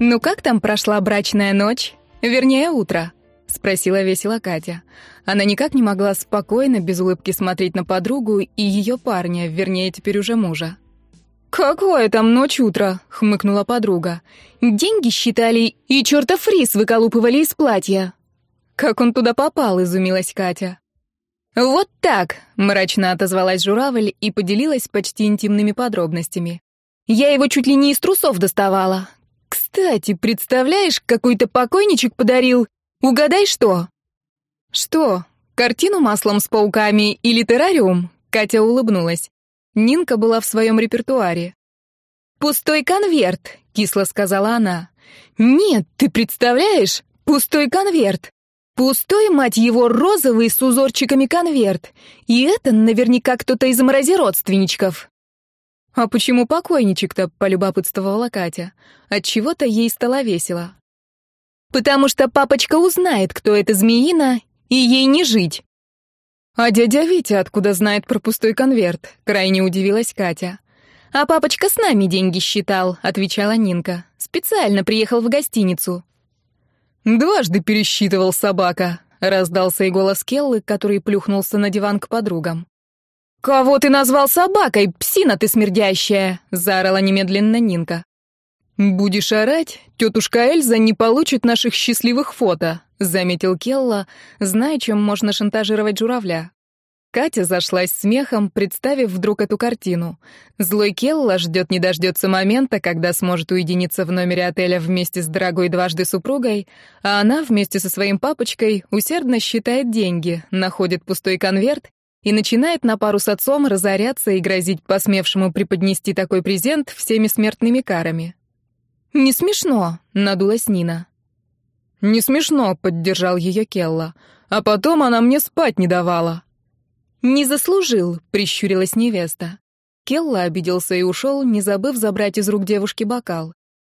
«Ну как там прошла брачная ночь? Вернее, утро?» — спросила весело Катя. Она никак не могла спокойно, без улыбки смотреть на подругу и ее парня, вернее, теперь уже мужа. «Какое там ночь-утро?» — хмыкнула подруга. «Деньги считали и чертов рис выколупывали из платья». «Как он туда попал?» — изумилась Катя. «Вот так!» — мрачно отозвалась журавль и поделилась почти интимными подробностями. «Я его чуть ли не из трусов доставала. Кстати, представляешь, какой-то покойничек подарил. Угадай, что?» «Что? Картину маслом с пауками или террариум?» Катя улыбнулась. Нинка была в своем репертуаре. «Пустой конверт», — кисло сказала она. «Нет, ты представляешь? Пустой конверт. Пустой, мать его, розовый с узорчиками конверт. И это наверняка кто-то из мрази родственничков». «А почему покойничек-то?» — полюбопытствовала Катя. Отчего-то ей стало весело. «Потому что папочка узнает, кто это змеина, и ей не жить». «А дядя Витя откуда знает про пустой конверт?» — крайне удивилась Катя. «А папочка с нами деньги считал», — отвечала Нинка. «Специально приехал в гостиницу». «Дважды пересчитывал собака», — раздался и голос Келлы, который плюхнулся на диван к подругам. «Кого ты назвал собакой, псина ты смердящая?» — заорала немедленно Нинка. «Будешь орать, тетушка Эльза не получит наших счастливых фото», — заметил Келла, зная, чем можно шантажировать журавля. Катя зашлась смехом, представив вдруг эту картину. Злой Келла ждет не дождется момента, когда сможет уединиться в номере отеля вместе с дорогой дважды супругой, а она вместе со своим папочкой усердно считает деньги, находит пустой конверт и начинает на пару с отцом разоряться и грозить посмевшему преподнести такой презент всеми смертными карами. «Не смешно», — надулась Нина. «Не смешно», — поддержал ее Келла. «А потом она мне спать не давала». «Не заслужил», — прищурилась невеста. Келла обиделся и ушел, не забыв забрать из рук девушки бокал.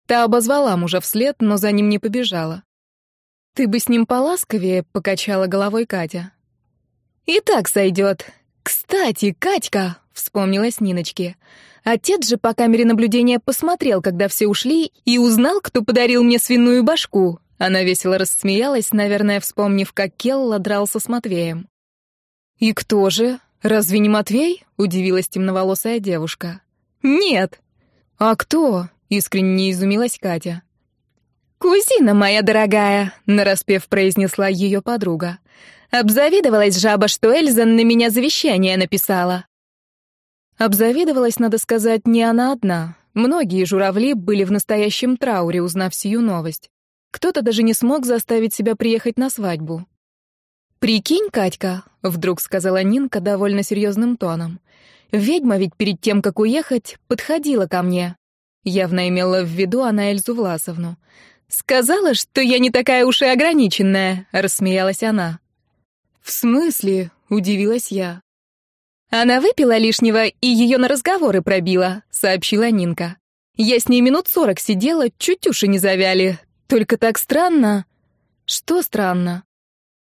Та обозвала мужа вслед, но за ним не побежала. «Ты бы с ним поласковее», — покачала головой Катя. «И так сойдет. Кстати, Катька», — вспомнилась Ниночке, — Отец же по камере наблюдения посмотрел, когда все ушли, и узнал, кто подарил мне свиную башку. Она весело рассмеялась, наверное, вспомнив, как Келла дрался с Матвеем. «И кто же? Разве не Матвей?» — удивилась темноволосая девушка. «Нет». «А кто?» — искренне изумилась Катя. «Кузина моя дорогая», — нараспев произнесла ее подруга. «Обзавидовалась жаба, что Эльза на меня завещание написала». Обзавидовалась, надо сказать, не она одна. Многие журавли были в настоящем трауре, узнав сию новость. Кто-то даже не смог заставить себя приехать на свадьбу. «Прикинь, Катька», — вдруг сказала Нинка довольно серьезным тоном. «Ведьма ведь перед тем, как уехать, подходила ко мне». Явно имела в виду она Эльзу Власовну. «Сказала, что я не такая уж и ограниченная», — рассмеялась она. «В смысле?» — удивилась я. «Она выпила лишнего и ее на разговоры пробила», — сообщила Нинка. «Я с ней минут сорок сидела, чуть уши не завяли. Только так странно». «Что странно?»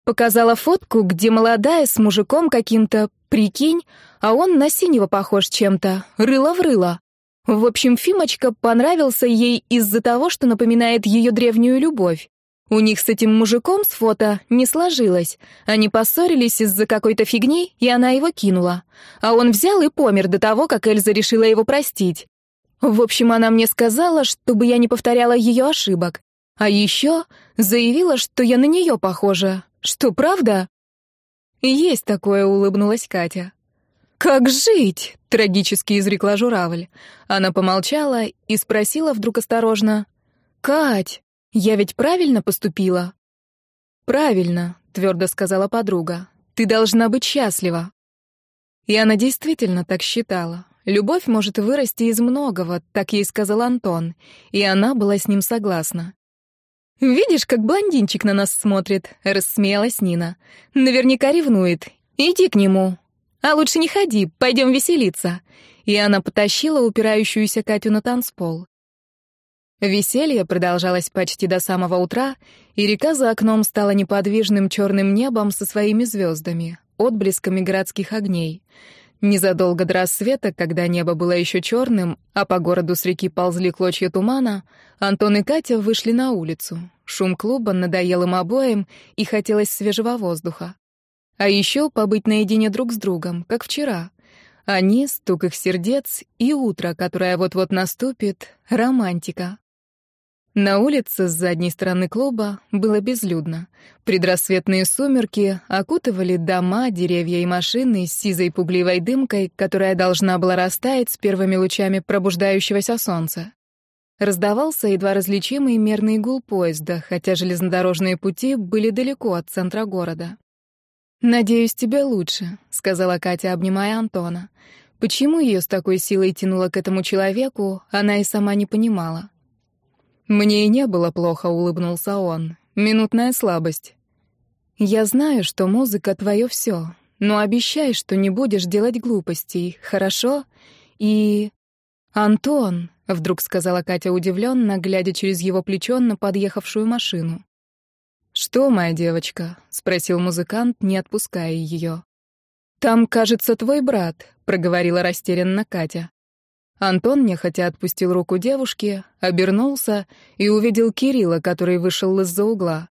Показала фотку, где молодая с мужиком каким-то, прикинь, а он на синего похож чем-то, рыло в рыло. В общем, Фимочка понравился ей из-за того, что напоминает ее древнюю любовь. У них с этим мужиком с фото не сложилось. Они поссорились из-за какой-то фигни, и она его кинула. А он взял и помер до того, как Эльза решила его простить. В общем, она мне сказала, чтобы я не повторяла ее ошибок. А еще заявила, что я на нее похожа. Что, правда? Есть такое, улыбнулась Катя. «Как жить?» — трагически изрекла журавль. Она помолчала и спросила вдруг осторожно. «Кать, я ведь правильно поступила?» «Правильно», — твердо сказала подруга. «Ты должна быть счастлива». И она действительно так считала. Любовь может вырасти из многого, так ей сказал Антон, и она была с ним согласна. «Видишь, как блондинчик на нас смотрит», — рассмеялась Нина. «Наверняка ревнует. Иди к нему. А лучше не ходи, пойдем веселиться». И она потащила упирающуюся Катю на танцпол. Веселье продолжалось почти до самого утра, и река за окном стала неподвижным черным небом со своими звездами, отблесками городских огней. Незадолго до рассвета, когда небо было еще черным, а по городу с реки ползли клочья тумана, Антон и Катя вышли на улицу. Шум клуба надоел им обоим, и хотелось свежего воздуха. А еще побыть наедине друг с другом, как вчера. Они, стук их сердец и утро, которое вот-вот наступит, романтика. На улице с задней стороны клуба было безлюдно. Предрассветные сумерки окутывали дома, деревья и машины с сизой пугливой дымкой, которая должна была растаять с первыми лучами пробуждающегося солнца. Раздавался едва различимый мерный гул поезда, хотя железнодорожные пути были далеко от центра города. «Надеюсь, тебе лучше», — сказала Катя, обнимая Антона. Почему ее с такой силой тянуло к этому человеку, она и сама не понимала. «Мне и не было плохо», — улыбнулся он. «Минутная слабость». «Я знаю, что музыка — твое все, но обещай, что не будешь делать глупостей, хорошо? И...» «Антон», — вдруг сказала Катя удивленно, глядя через его плечо на подъехавшую машину. «Что, моя девочка?» — спросил музыкант, не отпуская ее. «Там, кажется, твой брат», — проговорила растерянно Катя. Антон нехотя отпустил руку девушки, обернулся и увидел Кирилла, который вышел из-за угла.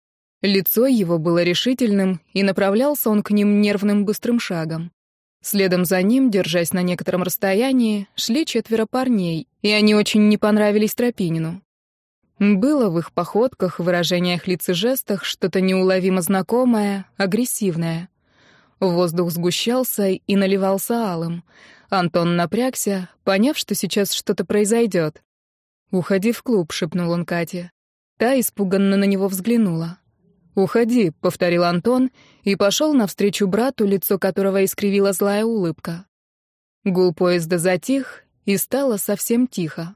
Лицо его было решительным, и направлялся он к ним нервным быстрым шагом. Следом за ним, держась на некотором расстоянии, шли четверо парней, и они очень не понравились Тропинину. Было в их походках, выражениях лиц и жестах что-то неуловимо знакомое, агрессивное. Воздух сгущался и наливался алым. Антон напрягся, поняв, что сейчас что-то произойдет. «Уходи в клуб», — шепнул он Кате. Та испуганно на него взглянула. «Уходи», — повторил Антон и пошел навстречу брату, лицо которого искривила злая улыбка. Гул поезда затих, и стало совсем тихо.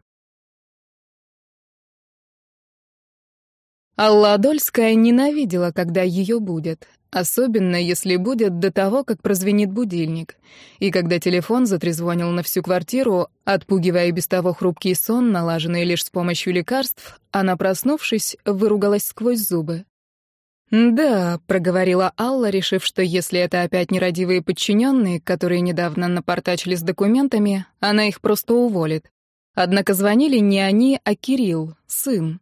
Алла Адольская ненавидела, когда ее будет. Особенно, если будет до того, как прозвенит будильник. И когда телефон затрезвонил на всю квартиру, отпугивая без того хрупкий сон, налаженный лишь с помощью лекарств, она, проснувшись, выругалась сквозь зубы. «Да», — проговорила Алла, решив, что если это опять нерадивые подчиненные, которые недавно напортачили с документами, она их просто уволит. Однако звонили не они, а Кирилл, сын.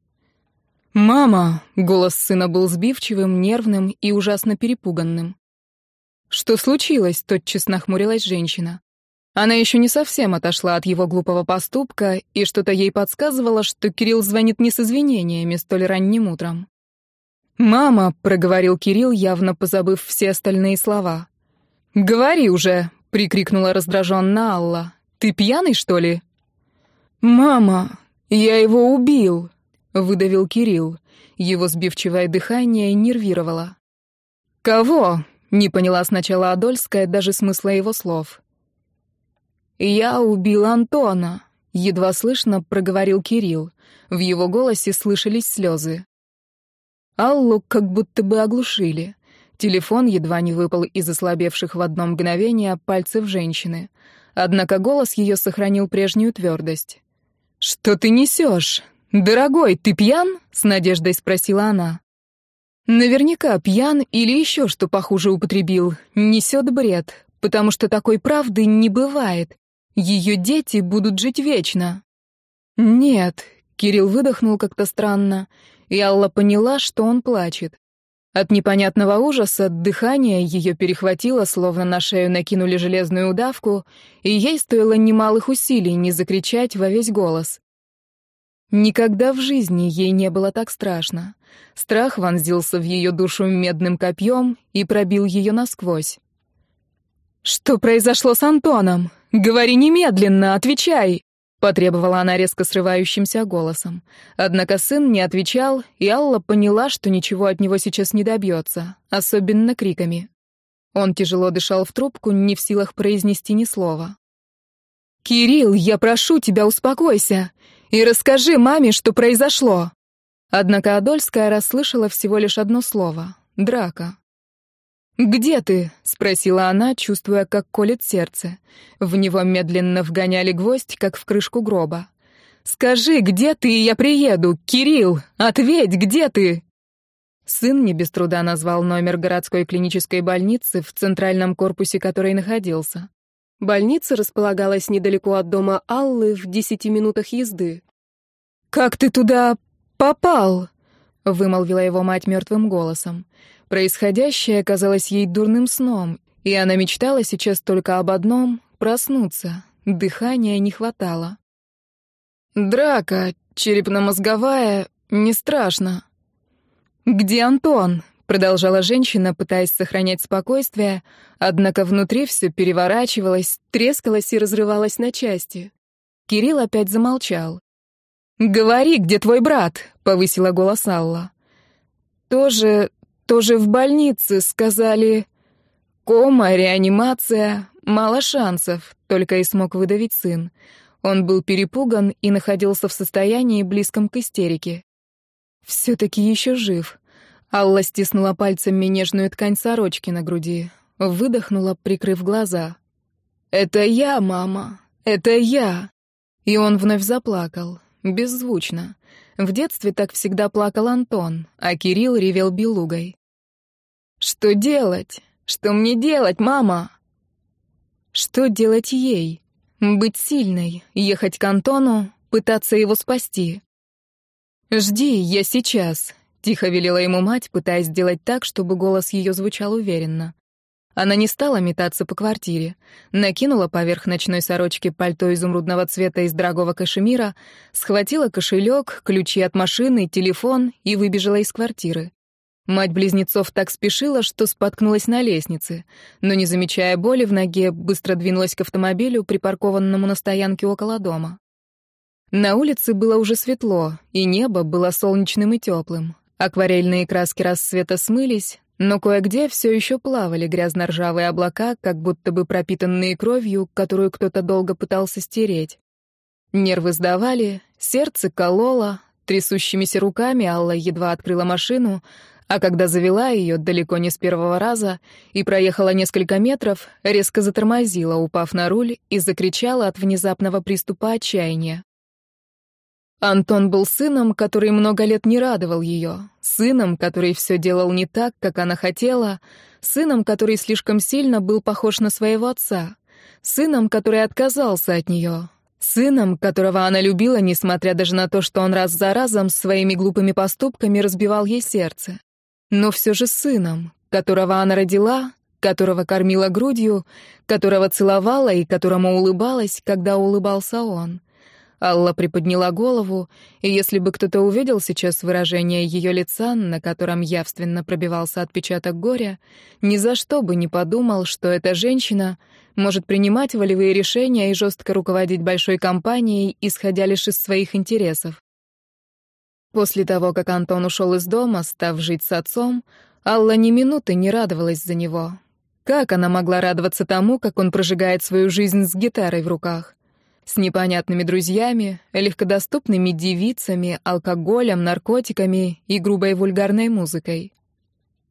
«Мама!» — голос сына был сбивчивым, нервным и ужасно перепуганным. «Что случилось?» — тотчас нахмурилась женщина. Она еще не совсем отошла от его глупого поступка, и что-то ей подсказывало, что Кирилл звонит не с извинениями столь ранним утром. «Мама!» — проговорил Кирилл, явно позабыв все остальные слова. «Говори уже!» — прикрикнула раздраженно Алла. «Ты пьяный, что ли?» «Мама, я его убил!» Выдавил Кирилл. Его сбивчивое дыхание нервировало. «Кого?» — не поняла сначала Адольская даже смысла его слов. «Я убил Антона», — едва слышно проговорил Кирилл. В его голосе слышались слезы. Аллу как будто бы оглушили. Телефон едва не выпал из ослабевших в одно мгновение пальцев женщины. Однако голос ее сохранил прежнюю твердость. «Что ты несешь? «Дорогой, ты пьян?» — с надеждой спросила она. Наверняка пьян или еще что похуже употребил. Несет бред, потому что такой правды не бывает. Ее дети будут жить вечно. Нет, Кирилл выдохнул как-то странно, и Алла поняла, что он плачет. От непонятного ужаса дыхание ее перехватило, словно на шею накинули железную удавку, и ей стоило немалых усилий не закричать во весь голос. Никогда в жизни ей не было так страшно. Страх вонзился в ее душу медным копьем и пробил ее насквозь. «Что произошло с Антоном? Говори немедленно, отвечай!» Потребовала она резко срывающимся голосом. Однако сын не отвечал, и Алла поняла, что ничего от него сейчас не добьется, особенно криками. Он тяжело дышал в трубку, не в силах произнести ни слова. «Кирилл, я прошу тебя, успокойся! И расскажи маме, что произошло!» Однако Адольская расслышала всего лишь одно слово — драка. «Где ты?» — спросила она, чувствуя, как колет сердце. В него медленно вгоняли гвоздь, как в крышку гроба. «Скажи, где ты, и я приеду? Кирилл, ответь, где ты?» Сын не без труда назвал номер городской клинической больницы, в центральном корпусе которой находился. Больница располагалась недалеко от дома Аллы в десяти минутах езды. «Как ты туда попал?» — вымолвила его мать мертвым голосом. Происходящее казалось ей дурным сном, и она мечтала сейчас только об одном — проснуться. Дыхания не хватало. «Драка, черепно-мозговая, не страшно». «Где Антон?» — продолжала женщина, пытаясь сохранять спокойствие, однако внутри все переворачивалось, трескалось и разрывалось на части. Кирилл опять замолчал. «Говори, где твой брат?» — повысила голос Алла. «Тоже... тоже в больнице, сказали...» «Кома, реанимация, мало шансов», — только и смог выдавить сын. Он был перепуган и находился в состоянии близком к истерике. «Все-таки еще жив». Алла стиснула пальцами нежную ткань сорочки на груди, выдохнула, прикрыв глаза. «Это я, мама, это я!» И он вновь заплакал беззвучно. В детстве так всегда плакал Антон, а Кирилл ревел белугой. «Что делать? Что мне делать, мама?» Что делать ей? Быть сильной, ехать к Антону, пытаться его спасти. «Жди, я сейчас», — тихо велела ему мать, пытаясь сделать так, чтобы голос ее звучал уверенно. Она не стала метаться по квартире. Накинула поверх ночной сорочки пальто изумрудного цвета из дорогого кашемира, схватила кошелек, ключи от машины, телефон и выбежала из квартиры. Мать близнецов так спешила, что споткнулась на лестнице, но, не замечая боли в ноге, быстро двинулась к автомобилю, припаркованному на стоянке около дома. На улице было уже светло, и небо было солнечным и теплым. Акварельные краски рассвета смылись, но кое-где все еще плавали грязно-ржавые облака, как будто бы пропитанные кровью, которую кто-то долго пытался стереть. Нервы сдавали, сердце кололо, трясущимися руками Алла едва открыла машину, а когда завела ее далеко не с первого раза и проехала несколько метров, резко затормозила, упав на руль, и закричала от внезапного приступа отчаяния. Антон был сыном, который много лет не радовал ее, сыном, который все делал не так, как она хотела, сыном, который слишком сильно был похож на своего отца, сыном, который отказался от нее, сыном, которого она любила, несмотря даже на то, что он раз за разом своими глупыми поступками разбивал ей сердце. Но все же сыном, которого она родила, которого кормила грудью, которого целовала и которому улыбалась, когда улыбался он. Алла приподняла голову, и если бы кто-то увидел сейчас выражение ее лица, на котором явственно пробивался отпечаток горя, ни за что бы не подумал, что эта женщина может принимать волевые решения и жестко руководить большой компанией, исходя лишь из своих интересов. После того, как Антон ушел из дома, став жить с отцом, Алла ни минуты не радовалась за него. Как она могла радоваться тому, как он прожигает свою жизнь с гитарой в руках? С непонятными друзьями, легкодоступными девицами, алкоголем, наркотиками и грубой вульгарной музыкой.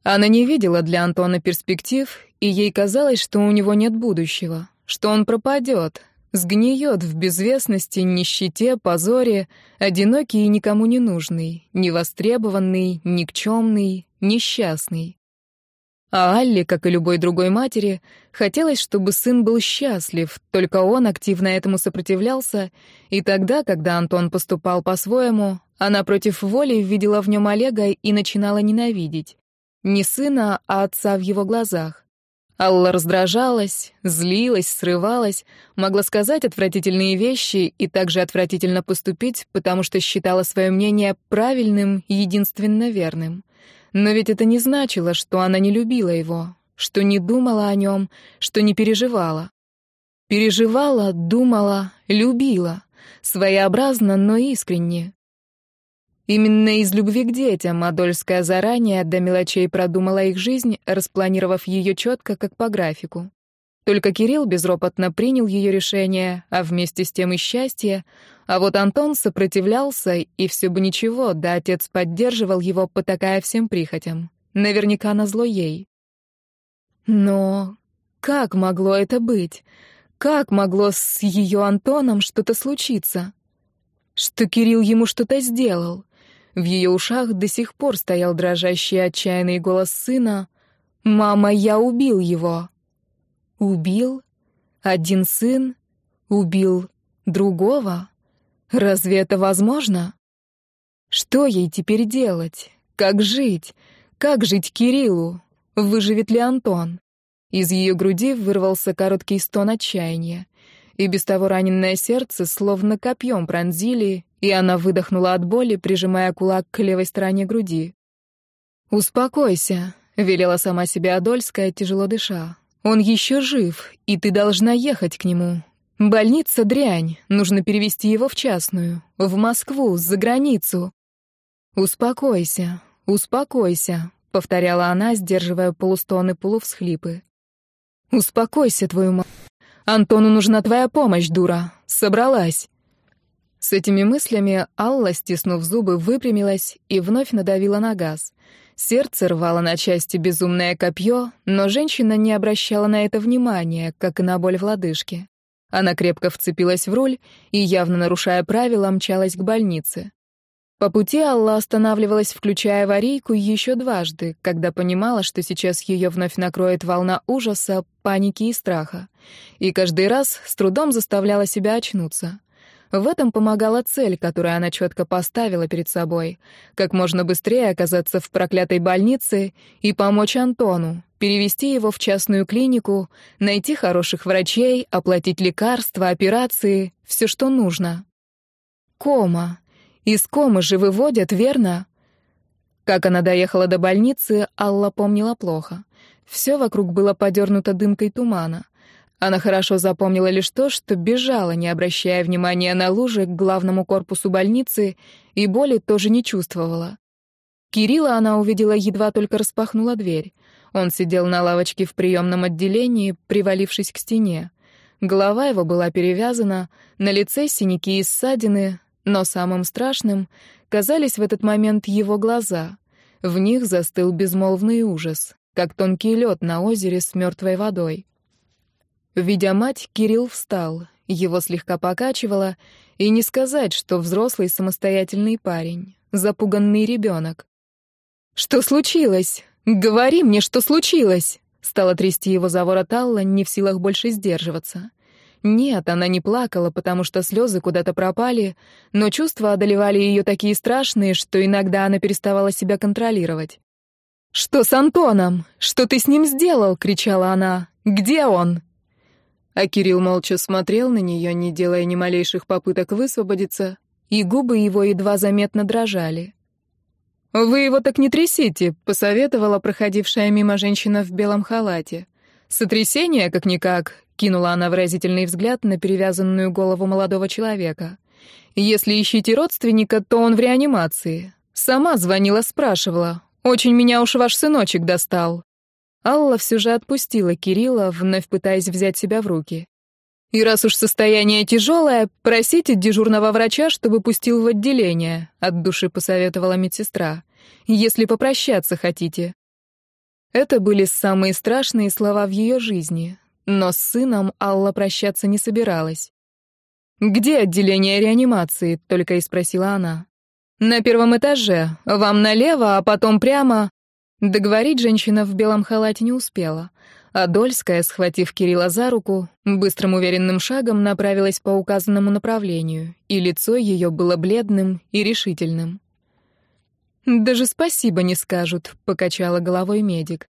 Она не видела для Антона перспектив, и ей казалось, что у него нет будущего, что он пропадет, сгниет в безвестности, нищете, позоре, одинокий и никому не нужный, невостребованный, никчемный, несчастный. А Алле, как и любой другой матери, хотелось, чтобы сын был счастлив, только он активно этому сопротивлялся, и тогда, когда Антон поступал по-своему, она против воли видела в нем Олега и начинала ненавидеть. Не сына, а отца в его глазах. Алла раздражалась, злилась, срывалась, могла сказать отвратительные вещи и также отвратительно поступить, потому что считала свое мнение правильным единственно верным. Но ведь это не значило, что она не любила его, что не думала о нем, что не переживала. Переживала, думала, любила. Своеобразно, но искренне. Именно из любви к детям Адольская заранее до мелочей продумала их жизнь, распланировав ее четко, как по графику. Только Кирилл безропотно принял ее решение, а вместе с тем и счастье, а вот Антон сопротивлялся, и все бы ничего, да отец поддерживал его, потакая всем прихотям. Наверняка назло ей. Но как могло это быть? Как могло с ее Антоном что-то случиться? Что Кирилл ему что-то сделал? В ее ушах до сих пор стоял дрожащий отчаянный голос сына «Мама, я убил его!» Убил? Один сын убил другого? Разве это возможно? Что ей теперь делать? Как жить? Как жить Кириллу? Выживет ли Антон? Из ее груди вырвался короткий стон отчаяния. И без того раненное сердце словно копьем пронзили, и она выдохнула от боли, прижимая кулак к левой стороне груди. «Успокойся», — велела сама себе Адольская, тяжело дыша. «Он еще жив, и ты должна ехать к нему. Больница — дрянь, нужно перевести его в частную, в Москву, за границу». «Успокойся, успокойся», — повторяла она, сдерживая полустоны полувсхлипы. «Успокойся, твою мать. Антону нужна твоя помощь, дура. Собралась». С этими мыслями Алла, стиснув зубы, выпрямилась и вновь надавила на газ. Сердце рвало на части безумное копье, но женщина не обращала на это внимания, как и на боль в лодыжке. Она крепко вцепилась в руль и, явно нарушая правила, мчалась к больнице. По пути Алла останавливалась, включая аварийку, еще дважды, когда понимала, что сейчас ее вновь накроет волна ужаса, паники и страха. И каждый раз с трудом заставляла себя очнуться. В этом помогала цель, которую она четко поставила перед собой. Как можно быстрее оказаться в проклятой больнице и помочь Антону, перевести его в частную клинику, найти хороших врачей, оплатить лекарства, операции, все, что нужно. Кома. Из комы же выводят, верно? Как она доехала до больницы, Алла помнила плохо. Все вокруг было подернуто дымкой тумана. Она хорошо запомнила лишь то, что бежала, не обращая внимания на лужи, к главному корпусу больницы, и боли тоже не чувствовала. Кирилла она увидела, едва только распахнула дверь. Он сидел на лавочке в приемном отделении, привалившись к стене. Голова его была перевязана, на лице синяки и ссадины, но самым страшным казались в этот момент его глаза. В них застыл безмолвный ужас, как тонкий лед на озере с мертвой водой. Видя мать, Кирилл встал, его слегка покачивало, и не сказать, что взрослый самостоятельный парень, запуганный ребенок. «Что случилось? Говори мне, что случилось!» Стала трясти его за ворот Алла, не в силах больше сдерживаться. Нет, она не плакала, потому что слезы куда-то пропали, но чувства одолевали ее такие страшные, что иногда она переставала себя контролировать. «Что с Антоном? Что ты с ним сделал?» — кричала она. «Где он?» А Кирилл молча смотрел на нее, не делая ни малейших попыток высвободиться, и губы его едва заметно дрожали. «Вы его так не трясите», — посоветовала проходившая мимо женщина в белом халате. «Сотрясение, как-никак», — кинула она выразительный взгляд на перевязанную голову молодого человека. «Если ищите родственника, то он в реанимации. Сама звонила, спрашивала. Очень меня уж ваш сыночек достал». Алла все же отпустила Кирилла, вновь пытаясь взять себя в руки. «И раз уж состояние тяжелое, просите дежурного врача, чтобы пустил в отделение», — от души посоветовала медсестра. «Если попрощаться хотите». Это были самые страшные слова в ее жизни, но с сыном Алла прощаться не собиралась. «Где отделение реанимации?» — только и спросила она. «На первом этаже. Вам налево, а потом прямо...» Договорить женщина в белом халате не успела. Адольская, схватив Кирилла за руку, быстрым уверенным шагом направилась по указанному направлению, и лицо ее было бледным и решительным. «Даже спасибо не скажут», — покачала головой медик.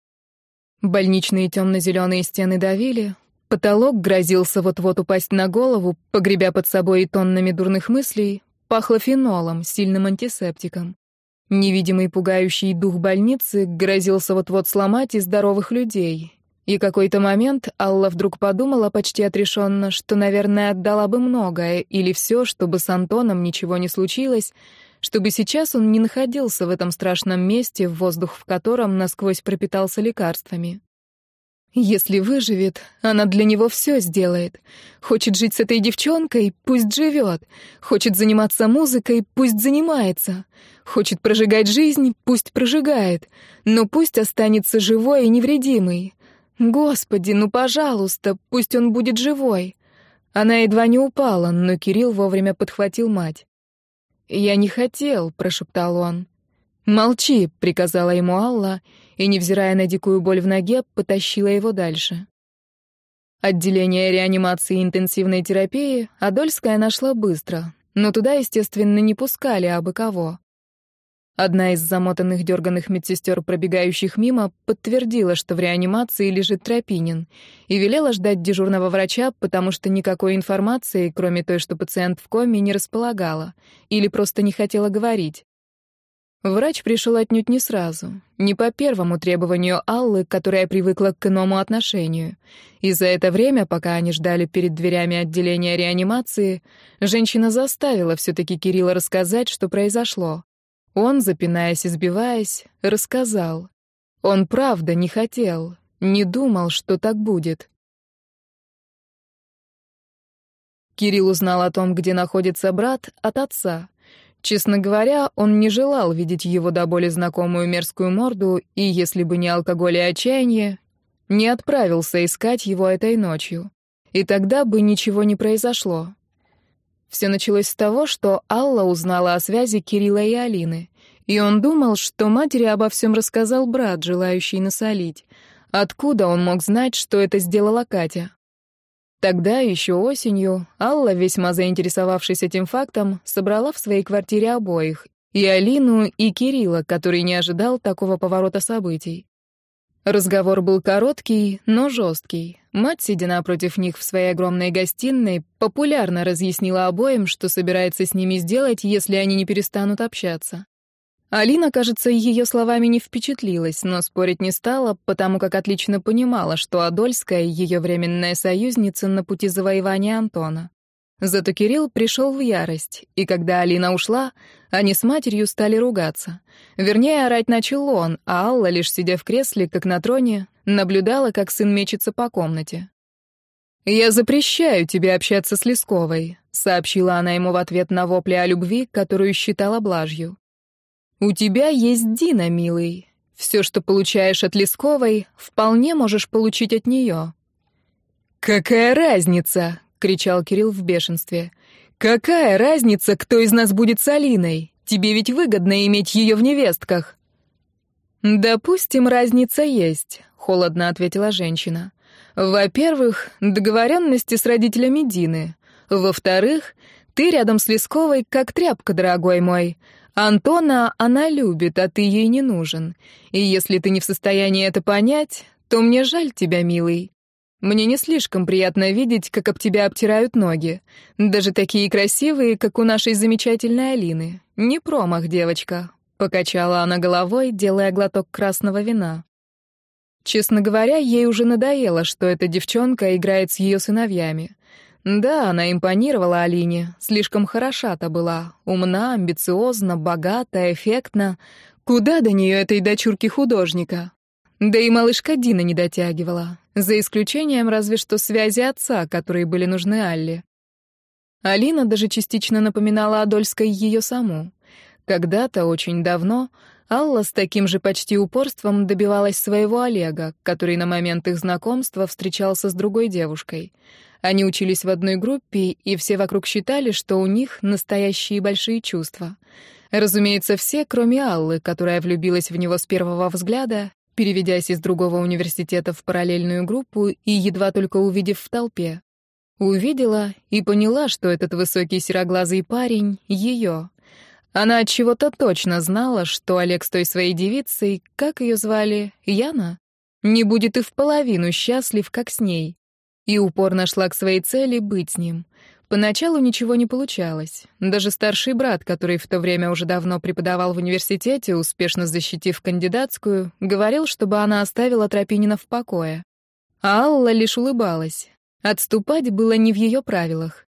Больничные темно-зеленые стены давили, потолок грозился вот-вот упасть на голову, погребя под собой и тоннами дурных мыслей, пахло фенолом, сильным антисептиком. Невидимый пугающий дух больницы грозился вот-вот сломать и здоровых людей. И какой-то момент Алла вдруг подумала почти отрешенно, что, наверное, отдала бы многое или все, чтобы с Антоном ничего не случилось, чтобы сейчас он не находился в этом страшном месте, воздух в котором насквозь пропитался лекарствами. Если выживет, она для него все сделает. Хочет жить с этой девчонкой, пусть живет. Хочет заниматься музыкой, пусть занимается. Хочет прожигать жизнь, пусть прожигает. Но пусть останется живой и невредимый. Господи, ну пожалуйста, пусть он будет живой. Она едва не упала, но Кирилл вовремя подхватил мать. «Я не хотел», — прошептал он. «Молчи», — приказала ему Алла, и, невзирая на дикую боль в ноге, потащила его дальше. Отделение реанимации и интенсивной терапии Адольская нашла быстро, но туда, естественно, не пускали абы кого. Одна из замотанных дерганных медсестер, пробегающих мимо, подтвердила, что в реанимации лежит Тропинин, и велела ждать дежурного врача, потому что никакой информации, кроме той, что пациент в коме, не располагала, или просто не хотела говорить. Врач пришел отнюдь не сразу, не по первому требованию Аллы, которая привыкла к иному отношению. И за это время, пока они ждали перед дверями отделения реанимации, женщина заставила все-таки Кирилла рассказать, что произошло. Он, запинаясь и сбиваясь, рассказал. Он правда не хотел, не думал, что так будет. Кирилл узнал о том, где находится брат, от отца. Честно говоря, он не желал видеть его до боли знакомую мерзкую морду, и, если бы не алкоголь и отчаяние, не отправился искать его этой ночью. И тогда бы ничего не произошло. Все началось с того, что Алла узнала о связи Кирилла и Алины. И он думал, что матери обо всем рассказал брат, желающий насолить. Откуда он мог знать, что это сделала Катя? Тогда, еще осенью, Алла, весьма заинтересовавшись этим фактом, собрала в своей квартире обоих, и Алину, и Кирилла, который не ожидал такого поворота событий. Разговор был короткий, но жесткий. Мать, сидя напротив них в своей огромной гостиной, популярно разъяснила обоим, что собирается с ними сделать, если они не перестанут общаться. Алина, кажется, ее словами не впечатлилась, но спорить не стала, потому как отлично понимала, что Адольская — ее временная союзница на пути завоевания Антона. Зато Кирилл пришел в ярость, и когда Алина ушла, они с матерью стали ругаться. Вернее, орать начал он, а Алла, лишь сидя в кресле, как на троне, наблюдала, как сын мечется по комнате. «Я запрещаю тебе общаться с Лесковой», — сообщила она ему в ответ на вопли о любви, которую считала блажью. «У тебя есть Дина, милый. Все, что получаешь от Лесковой, вполне можешь получить от нее». «Какая разница?» кричал Кирилл в бешенстве. Какая разница, кто из нас будет с Алиной? Тебе ведь выгодно иметь ее в невестках. Допустим, разница есть, холодно ответила женщина. Во-первых, договоренности с родителями Дины. Во-вторых, ты рядом с Лесковой как тряпка, дорогой мой. Антона она любит, а ты ей не нужен. И если ты не в состоянии это понять, то мне жаль тебя, милый. Мне не слишком приятно видеть, как об тебя обтирают ноги. Даже такие красивые, как у нашей замечательной Алины. Не промах, девочка», — покачала она головой, делая глоток красного вина. Честно говоря, ей уже надоело, что эта девчонка играет с ее сыновьями. Да, она импонировала Алине, слишком хороша-то была, умна, амбициозна, богата, эффектна. Куда до нее этой дочурки художника? Да и малышка Дина не дотягивала, за исключением разве что связи отца, которые были нужны Алле. Алина даже частично напоминала Адольской ее саму. Когда-то, очень давно, Алла с таким же почти упорством добивалась своего Олега, который на момент их знакомства встречался с другой девушкой. Они учились в одной группе, и все вокруг считали, что у них настоящие большие чувства. Разумеется, все, кроме Аллы, которая влюбилась в него с первого взгляда переведясь из другого университета в параллельную группу и едва только увидев в толпе. Увидела и поняла, что этот высокий сероглазый парень — ее. Она от чего-то точно знала, что Олег с той своей девицей, как ее звали, Яна, не будет и в половину счастлив, как с ней. И упорно шла к своей цели быть с ним. Поначалу ничего не получалось. Даже старший брат, который в то время уже давно преподавал в университете, успешно защитив кандидатскую, говорил, чтобы она оставила Тропинина в покое. А Алла лишь улыбалась. Отступать было не в ее правилах.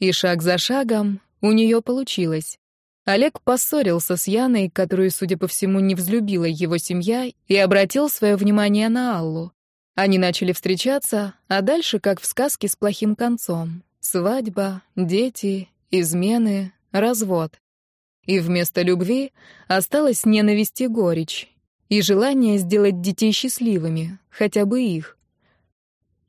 И шаг за шагом у нее получилось. Олег поссорился с Яной, которую, судя по всему, не взлюбила его семья, и обратил свое внимание на Аллу. Они начали встречаться, а дальше как в сказке с плохим концом. Свадьба, дети, измены, развод. И вместо любви осталась ненависть и горечь, и желание сделать детей счастливыми, хотя бы их.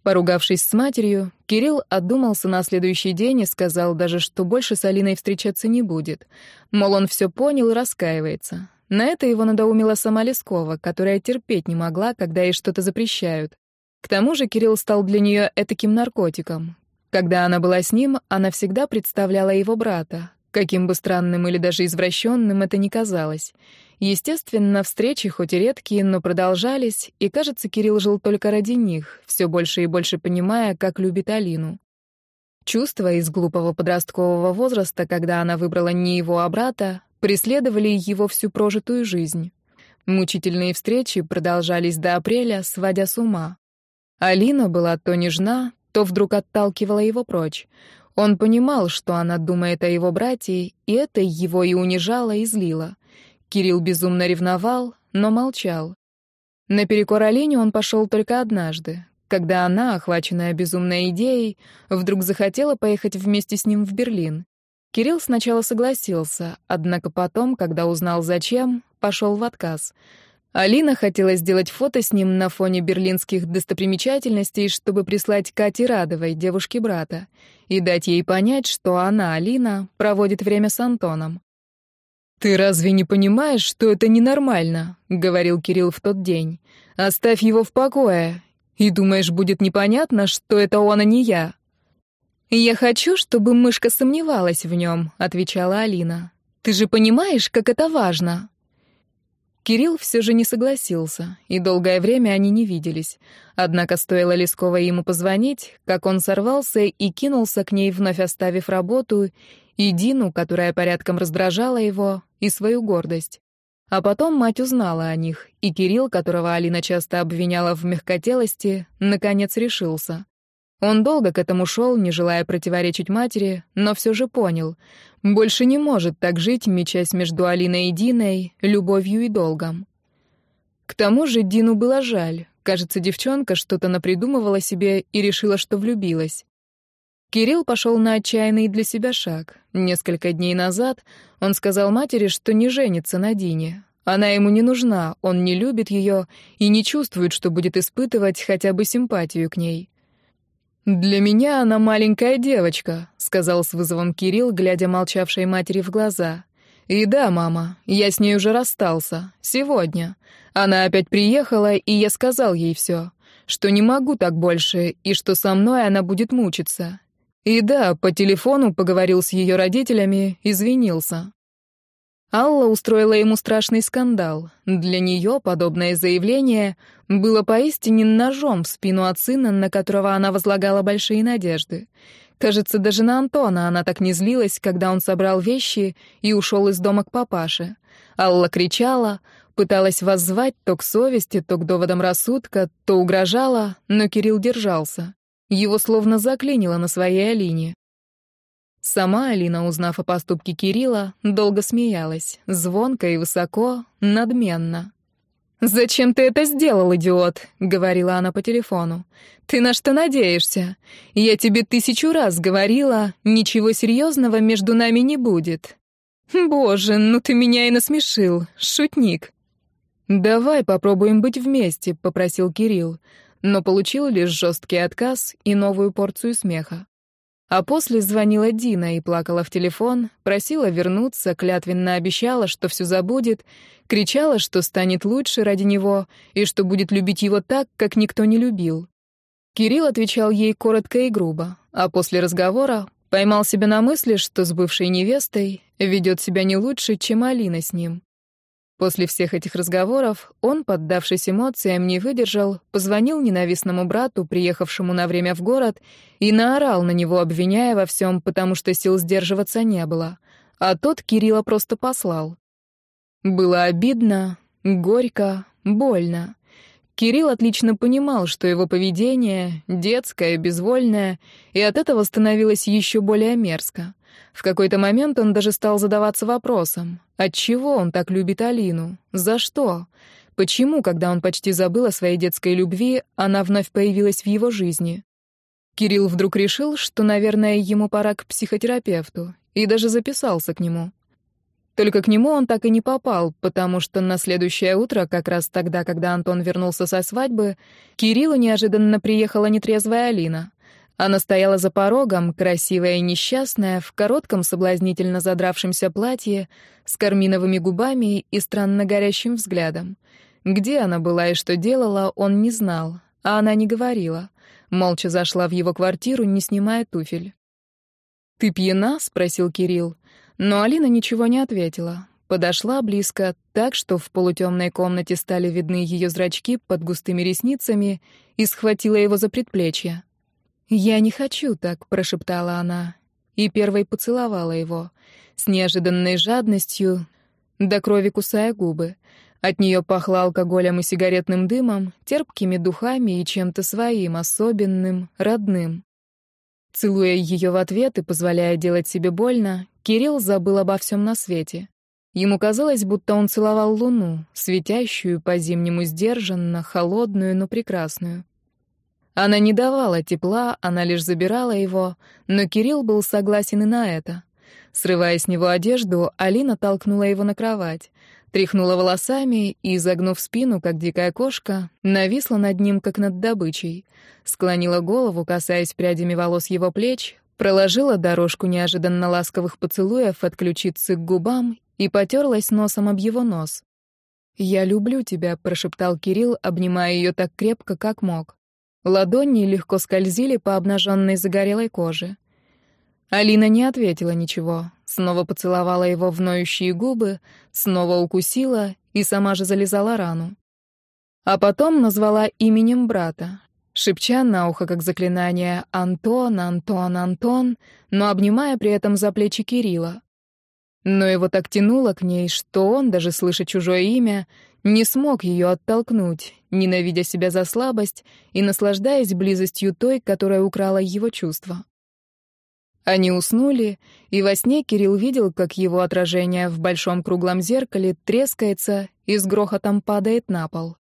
Поругавшись с матерью, Кирилл отдумался на следующий день и сказал даже, что больше с Алиной встречаться не будет. Мол, он все понял и раскаивается. На это его надоумила сама Лескова, которая терпеть не могла, когда ей что-то запрещают. К тому же Кирилл стал для нее этаким наркотиком. Когда она была с ним, она всегда представляла его брата, каким бы странным или даже извращенным это ни казалось. Естественно, встречи, хоть и редкие, но продолжались, и, кажется, Кирилл жил только ради них, все больше и больше понимая, как любит Алину. Чувства из глупого подросткового возраста, когда она выбрала не его, а брата, преследовали его всю прожитую жизнь. Мучительные встречи продолжались до апреля, сводя с ума. Алина была то нежна, то вдруг отталкивала его прочь. Он понимал, что она думает о его брате, и это его и унижало, и злило. Кирилл безумно ревновал, но молчал. Наперекор Алине он пошел только однажды, когда она, охваченная безумной идеей, вдруг захотела поехать вместе с ним в Берлин. Кирилл сначала согласился, однако потом, когда узнал зачем, пошел в отказ. Алина хотела сделать фото с ним на фоне берлинских достопримечательностей, чтобы прислать Кате Радовой, девушке брата, и дать ей понять, что она, Алина, проводит время с Антоном. «Ты разве не понимаешь, что это ненормально?» — говорил Кирилл в тот день. «Оставь его в покое. И думаешь, будет непонятно, что это он, а не я?» «Я хочу, чтобы мышка сомневалась в нем», — отвечала Алина. «Ты же понимаешь, как это важно?» Кирилл все же не согласился, и долгое время они не виделись. Однако стоило Лесковой ему позвонить, как он сорвался и кинулся к ней, вновь оставив работу, и Дину, которая порядком раздражала его, и свою гордость. А потом мать узнала о них, и Кирилл, которого Алина часто обвиняла в мягкотелости, наконец решился. Он долго к этому шел, не желая противоречить матери, но все же понял. Больше не может так жить, мечась между Алиной и Диной, любовью и долгом. К тому же Дину было жаль. Кажется, девчонка что-то напридумывала себе и решила, что влюбилась. Кирилл пошел на отчаянный для себя шаг. Несколько дней назад он сказал матери, что не женится на Дине. Она ему не нужна, он не любит ее и не чувствует, что будет испытывать хотя бы симпатию к ней. «Для меня она маленькая девочка», — сказал с вызовом Кирилл, глядя молчавшей матери в глаза. «И да, мама, я с ней уже расстался. Сегодня. Она опять приехала, и я сказал ей все, что не могу так больше, и что со мной она будет мучиться. И да, по телефону поговорил с ее родителями, извинился. Алла устроила ему страшный скандал. Для нее подобное заявление было поистине ножом в спину от сына, на которого она возлагала большие надежды. Кажется, даже на Антона она так не злилась, когда он собрал вещи и ушел из дома к папаше. Алла кричала, пыталась воззвать то к совести, то к доводам рассудка, то угрожала, но Кирилл держался. Его словно заклинило на своей Алине. Сама Алина, узнав о поступке Кирилла, долго смеялась, звонко и высоко, надменно. «Зачем ты это сделал, идиот?» — говорила она по телефону. «Ты на что надеешься? Я тебе тысячу раз говорила, ничего серьезного между нами не будет». «Боже, ну ты меня и насмешил, шутник». «Давай попробуем быть вместе», — попросил Кирилл но получил лишь жесткий отказ и новую порцию смеха. А после звонила Дина и плакала в телефон, просила вернуться, клятвенно обещала, что все забудет, кричала, что станет лучше ради него и что будет любить его так, как никто не любил. Кирилл отвечал ей коротко и грубо, а после разговора поймал себя на мысли, что с бывшей невестой ведет себя не лучше, чем Алина с ним. После всех этих разговоров он, поддавшись эмоциям, не выдержал, позвонил ненавистному брату, приехавшему на время в город, и наорал на него, обвиняя во всем, потому что сил сдерживаться не было. А тот Кирилла просто послал. Было обидно, горько, больно. Кирилл отлично понимал, что его поведение детское, безвольное, и от этого становилось еще более мерзко. В какой-то момент он даже стал задаваться вопросом, отчего он так любит Алину, за что, почему, когда он почти забыл о своей детской любви, она вновь появилась в его жизни. Кирилл вдруг решил, что, наверное, ему пора к психотерапевту, и даже записался к нему. Только к нему он так и не попал, потому что на следующее утро, как раз тогда, когда Антон вернулся со свадьбы, Кириллу неожиданно приехала нетрезвая Алина. Она стояла за порогом, красивая и несчастная, в коротком соблазнительно задравшемся платье, с карминовыми губами и странно горящим взглядом. Где она была и что делала, он не знал. а она не говорила. Молча зашла в его квартиру, не снимая туфель. «Ты пьяна?» — спросил Кирилл. Но Алина ничего не ответила. Подошла близко, так что в полутемной комнате стали видны ее зрачки под густыми ресницами, и схватила его за предплечье. «Я не хочу так», — прошептала она, и первой поцеловала его, с неожиданной жадностью, до крови кусая губы. От нее пахло алкоголем и сигаретным дымом, терпкими духами и чем-то своим, особенным, родным. Целуя ее в ответ и позволяя делать себе больно, Кирилл забыл обо всем на свете. Ему казалось, будто он целовал луну, светящую по-зимнему сдержанно, холодную, но прекрасную. Она не давала тепла, она лишь забирала его, но Кирилл был согласен и на это. Срывая с него одежду, Алина толкнула его на кровать тряхнула волосами и, загнув спину, как дикая кошка, нависла над ним, как над добычей, склонила голову, касаясь прядями волос его плеч, проложила дорожку неожиданно ласковых поцелуев от ключицы к губам и потерлась носом об его нос. «Я люблю тебя», — прошептал Кирилл, обнимая ее так крепко, как мог. Ладони легко скользили по обнаженной загорелой коже. Алина не ответила ничего, снова поцеловала его в ноющие губы, снова укусила и сама же залезала рану. А потом назвала именем брата, шепча на ухо как заклинание «Антон, Антон, Антон», но обнимая при этом за плечи Кирилла. Но его так тянуло к ней, что он, даже слыша чужое имя, не смог ее оттолкнуть, ненавидя себя за слабость и наслаждаясь близостью той, которая украла его чувства. Они уснули, и во сне Кирилл видел, как его отражение в большом круглом зеркале трескается и с грохотом падает на пол.